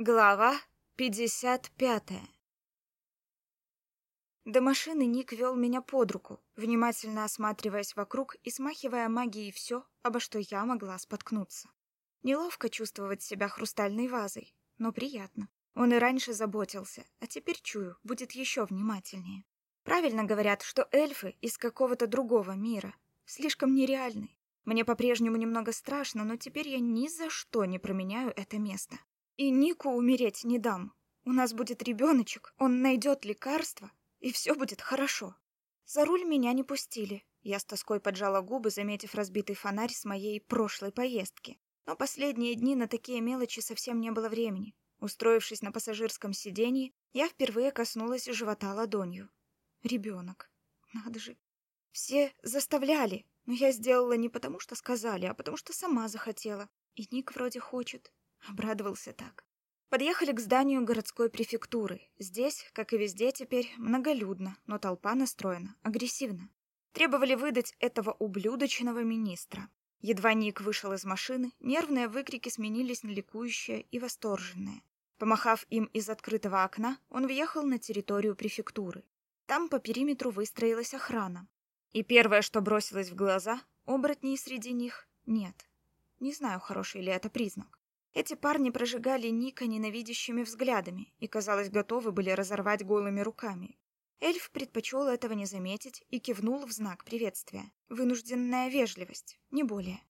Глава 55 До машины Ник вел меня под руку, внимательно осматриваясь вокруг и смахивая магией все, обо что я могла споткнуться. Неловко чувствовать себя хрустальной вазой, но приятно. Он и раньше заботился, а теперь, чую, будет еще внимательнее. Правильно говорят, что эльфы из какого-то другого мира, слишком нереальны. Мне по-прежнему немного страшно, но теперь я ни за что не променяю это место. И Нику умереть не дам. У нас будет ребеночек, он найдет лекарство, и все будет хорошо. За руль меня не пустили. Я с тоской поджала губы, заметив разбитый фонарь с моей прошлой поездки. Но последние дни на такие мелочи совсем не было времени. Устроившись на пассажирском сиденье, я впервые коснулась живота ладонью. Ребенок. Надо же. Все заставляли, но я сделала не потому, что сказали, а потому, что сама захотела. И Ник вроде хочет. Обрадовался так. Подъехали к зданию городской префектуры. Здесь, как и везде теперь, многолюдно, но толпа настроена агрессивно. Требовали выдать этого ублюдочного министра. Едва Ник вышел из машины, нервные выкрики сменились на ликующие и восторженные. Помахав им из открытого окна, он въехал на территорию префектуры. Там по периметру выстроилась охрана. И первое, что бросилось в глаза, оборотней среди них нет. Не знаю, хороший ли это признак. Эти парни прожигали Ника ненавидящими взглядами и, казалось, готовы были разорвать голыми руками. Эльф предпочел этого не заметить и кивнул в знак приветствия. Вынужденная вежливость, не более.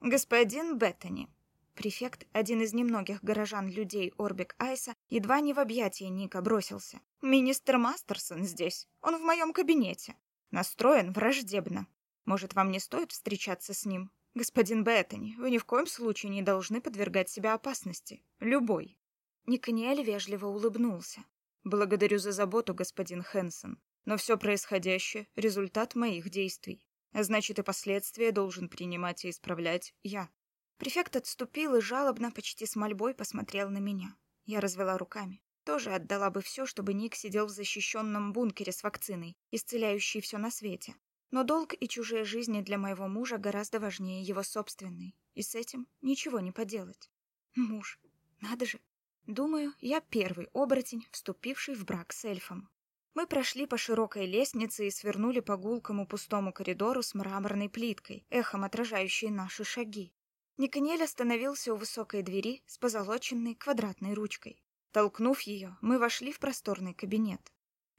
«Господин Беттани». Префект, один из немногих горожан людей Орбик Айса, едва не в объятия Ника бросился. «Министр Мастерсон здесь. Он в моем кабинете. Настроен враждебно. Может, вам не стоит встречаться с ним? Господин Беттани, вы ни в коем случае не должны подвергать себя опасности. Любой. Никаниэль вежливо улыбнулся. Благодарю за заботу, господин Хенсон. Но все происходящее — результат моих действий. Значит, и последствия должен принимать и исправлять я. Префект отступил и жалобно, почти с мольбой, посмотрел на меня. Я развела руками. Тоже отдала бы все, чтобы Ник сидел в защищенном бункере с вакциной, исцеляющей все на свете. Но долг и чужие жизни для моего мужа гораздо важнее его собственной, и с этим ничего не поделать. Муж, надо же. Думаю, я первый оборотень, вступивший в брак с эльфом. Мы прошли по широкой лестнице и свернули по гулкому пустому коридору с мраморной плиткой, эхом отражающей наши шаги. Никанель остановился у высокой двери с позолоченной квадратной ручкой. Толкнув ее, мы вошли в просторный кабинет.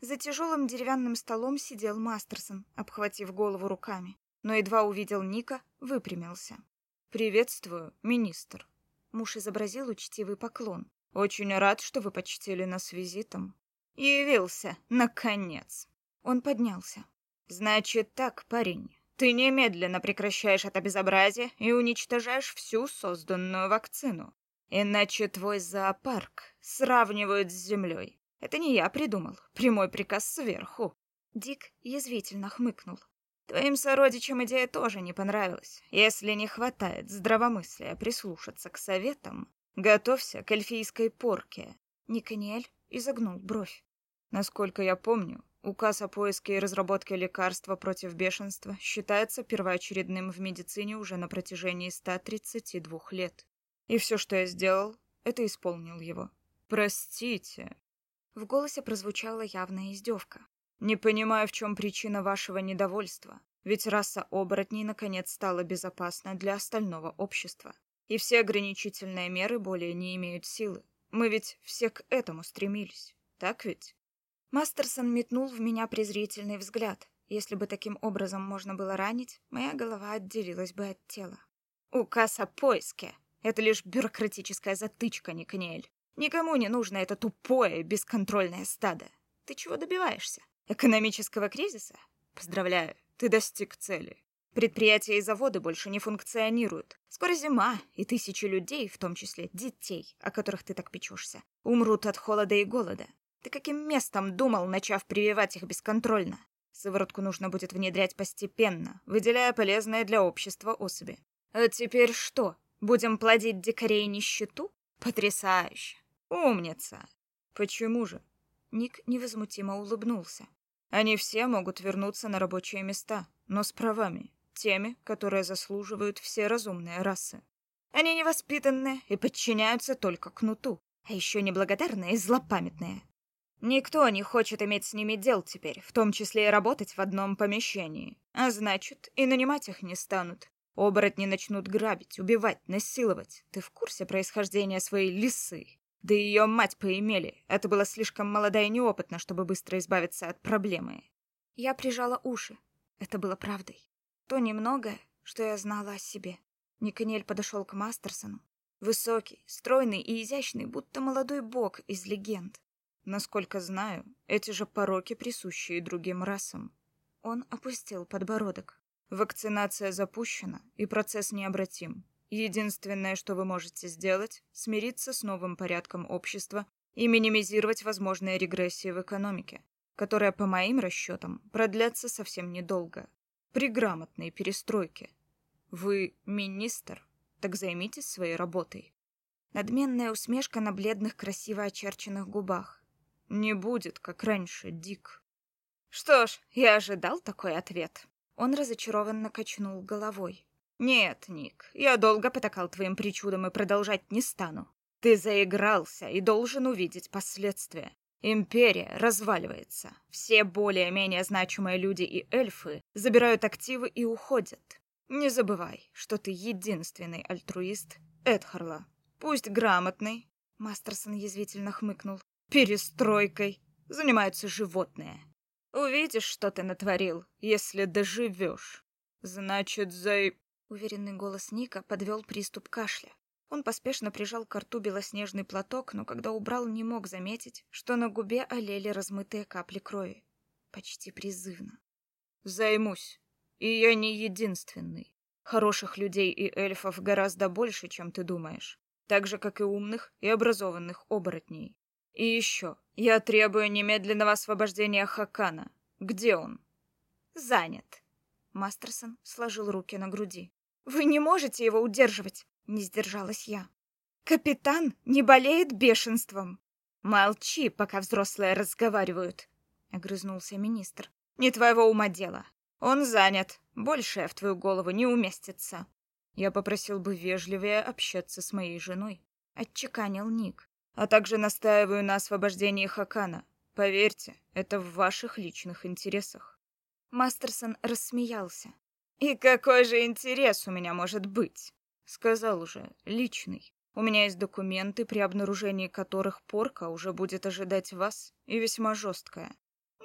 За тяжелым деревянным столом сидел Мастерсон, обхватив голову руками, но едва увидел Ника, выпрямился. «Приветствую, министр». Муж изобразил учтивый поклон. «Очень рад, что вы почтили нас визитом». «Явился, наконец!» Он поднялся. «Значит так, парень, ты немедленно прекращаешь это безобразие и уничтожаешь всю созданную вакцину. Иначе твой зоопарк сравнивают с землей. Это не я придумал. Прямой приказ сверху. Дик язвительно хмыкнул. Твоим сородичам идея тоже не понравилась. Если не хватает здравомыслия прислушаться к советам, готовься к эльфийской порке. Никаниэль изогнул бровь. Насколько я помню, указ о поиске и разработке лекарства против бешенства считается первоочередным в медицине уже на протяжении 132 лет. И все, что я сделал, это исполнил его. Простите, в голосе прозвучала явная издевка. «Не понимаю, в чем причина вашего недовольства. Ведь раса оборотней наконец стала безопасной для остального общества. И все ограничительные меры более не имеют силы. Мы ведь все к этому стремились. Так ведь?» Мастерсон метнул в меня презрительный взгляд. Если бы таким образом можно было ранить, моя голова отделилась бы от тела. «Указ о поиске. Это лишь бюрократическая затычка, Никаниэль. Никому не нужно это тупое, бесконтрольное стадо. Ты чего добиваешься? Экономического кризиса? Поздравляю, ты достиг цели. Предприятия и заводы больше не функционируют. Скоро зима, и тысячи людей, в том числе детей, о которых ты так печешься, умрут от холода и голода. Ты каким местом думал, начав прививать их бесконтрольно? Сыворотку нужно будет внедрять постепенно, выделяя полезные для общества особи. А теперь что? Будем плодить дикарей нищету? Потрясающе! Умница. Почему же? Ник невозмутимо улыбнулся. Они все могут вернуться на рабочие места, но с правами, теми, которые заслуживают все разумные расы. Они невоспитанные и подчиняются только кнуту. А еще неблагодарные и злопамятные. Никто не хочет иметь с ними дел теперь, в том числе и работать в одном помещении. А значит, и нанимать их не станут. Оборотни начнут грабить, убивать, насиловать. Ты в курсе происхождения своей лисы? Да ее мать поимели. Это было слишком молодо и неопытно, чтобы быстро избавиться от проблемы. Я прижала уши. Это было правдой. То немногое, что я знала о себе. Никанель подошел к Мастерсону. Высокий, стройный и изящный, будто молодой бог из легенд. Насколько знаю, эти же пороки присущи и другим расам. Он опустил подбородок. Вакцинация запущена, и процесс необратим. Единственное, что вы можете сделать, смириться с новым порядком общества и минимизировать возможные регрессии в экономике, которая, по моим расчетам, продлятся совсем недолго. При грамотной перестройке. Вы министр, так займитесь своей работой. Надменная усмешка на бледных, красиво очерченных губах. Не будет, как раньше, Дик. Что ж, я ожидал такой ответ. Он разочарованно качнул головой. «Нет, Ник, я долго потакал твоим причудам и продолжать не стану. Ты заигрался и должен увидеть последствия. Империя разваливается. Все более-менее значимые люди и эльфы забирают активы и уходят. Не забывай, что ты единственный альтруист Эдхарла. Пусть грамотный, Мастерсон язвительно хмыкнул, перестройкой занимаются животные. Увидишь, что ты натворил, если доживешь. Значит, за... Уверенный голос Ника подвел приступ кашля. Он поспешно прижал к рту белоснежный платок, но когда убрал, не мог заметить, что на губе олели размытые капли крови. Почти призывно. Займусь. И я не единственный. Хороших людей и эльфов гораздо больше, чем ты думаешь. Так же, как и умных и образованных оборотней. И еще, я требую немедленного освобождения Хакана. Где он? Занят. Мастерсон сложил руки на груди. Вы не можете его удерживать, не сдержалась я. Капитан не болеет бешенством. Молчи, пока взрослые разговаривают, огрызнулся министр. Не твоего ума дело. Он занят. Большее в твою голову не уместится. Я попросил бы вежливее общаться с моей женой, отчеканил Ник а также настаиваю на освобождении Хакана. Поверьте, это в ваших личных интересах. Мастерсон рассмеялся. И какой же интерес у меня может быть? Сказал уже, личный. У меня есть документы, при обнаружении которых порка уже будет ожидать вас, и весьма жесткая.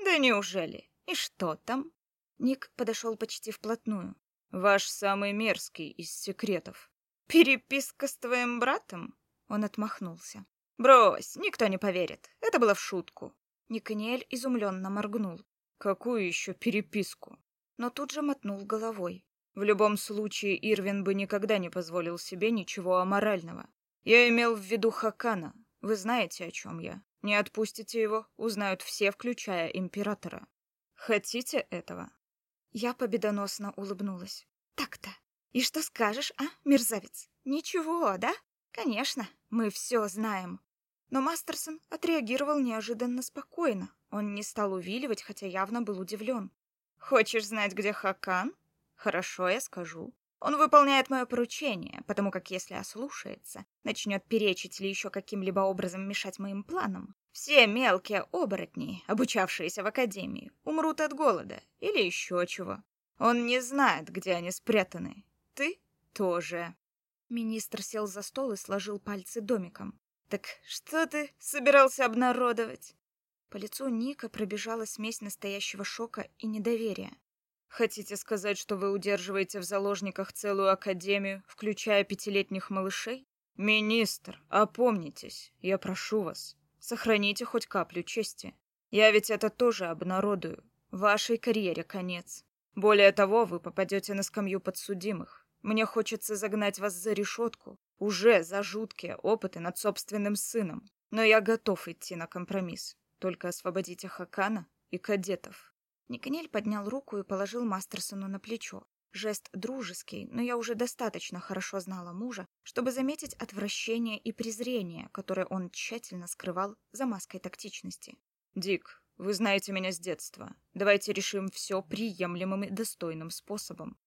Да неужели? И что там? Ник подошел почти вплотную. Ваш самый мерзкий из секретов. Переписка с твоим братом? Он отмахнулся. Брось, никто не поверит. Это было в шутку. Никаниэль изумленно моргнул. Какую еще переписку? Но тут же мотнул головой. В любом случае, Ирвин бы никогда не позволил себе ничего аморального. Я имел в виду Хакана. Вы знаете, о чем я. Не отпустите его, узнают все, включая императора. Хотите этого? Я победоносно улыбнулась. Так-то. И что скажешь, а, мерзавец? Ничего, да? Конечно, мы все знаем. Но Мастерсон отреагировал неожиданно спокойно. Он не стал увиливать, хотя явно был удивлен. «Хочешь знать, где Хакан? Хорошо, я скажу. Он выполняет мое поручение, потому как если ослушается, начнет перечить или еще каким-либо образом мешать моим планам, все мелкие оборотни, обучавшиеся в академии, умрут от голода или еще чего. Он не знает, где они спрятаны. Ты тоже». Министр сел за стол и сложил пальцы домиком. Так что ты собирался обнародовать? По лицу Ника пробежала смесь настоящего шока и недоверия. Хотите сказать, что вы удерживаете в заложниках целую академию, включая пятилетних малышей? Министр, опомнитесь, я прошу вас. Сохраните хоть каплю чести. Я ведь это тоже обнародую. Вашей карьере конец. Более того, вы попадете на скамью подсудимых. Мне хочется загнать вас за решетку, уже за жуткие опыты над собственным сыном. Но я готов идти на компромисс. Только освободите Хакана и кадетов. Никанель поднял руку и положил Мастерсону на плечо. Жест дружеский, но я уже достаточно хорошо знала мужа, чтобы заметить отвращение и презрение, которое он тщательно скрывал за маской тактичности. «Дик, вы знаете меня с детства. Давайте решим все приемлемым и достойным способом.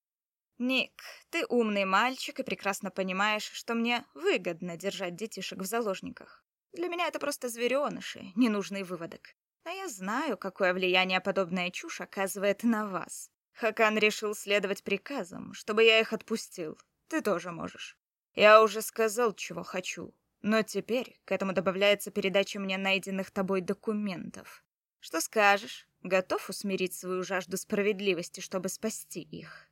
«Ник, ты умный мальчик и прекрасно понимаешь, что мне выгодно держать детишек в заложниках. Для меня это просто звереныши, ненужный выводок. А я знаю, какое влияние подобная чушь оказывает на вас. Хакан решил следовать приказам, чтобы я их отпустил. Ты тоже можешь. Я уже сказал, чего хочу. Но теперь к этому добавляется передача мне найденных тобой документов. Что скажешь? Готов усмирить свою жажду справедливости, чтобы спасти их?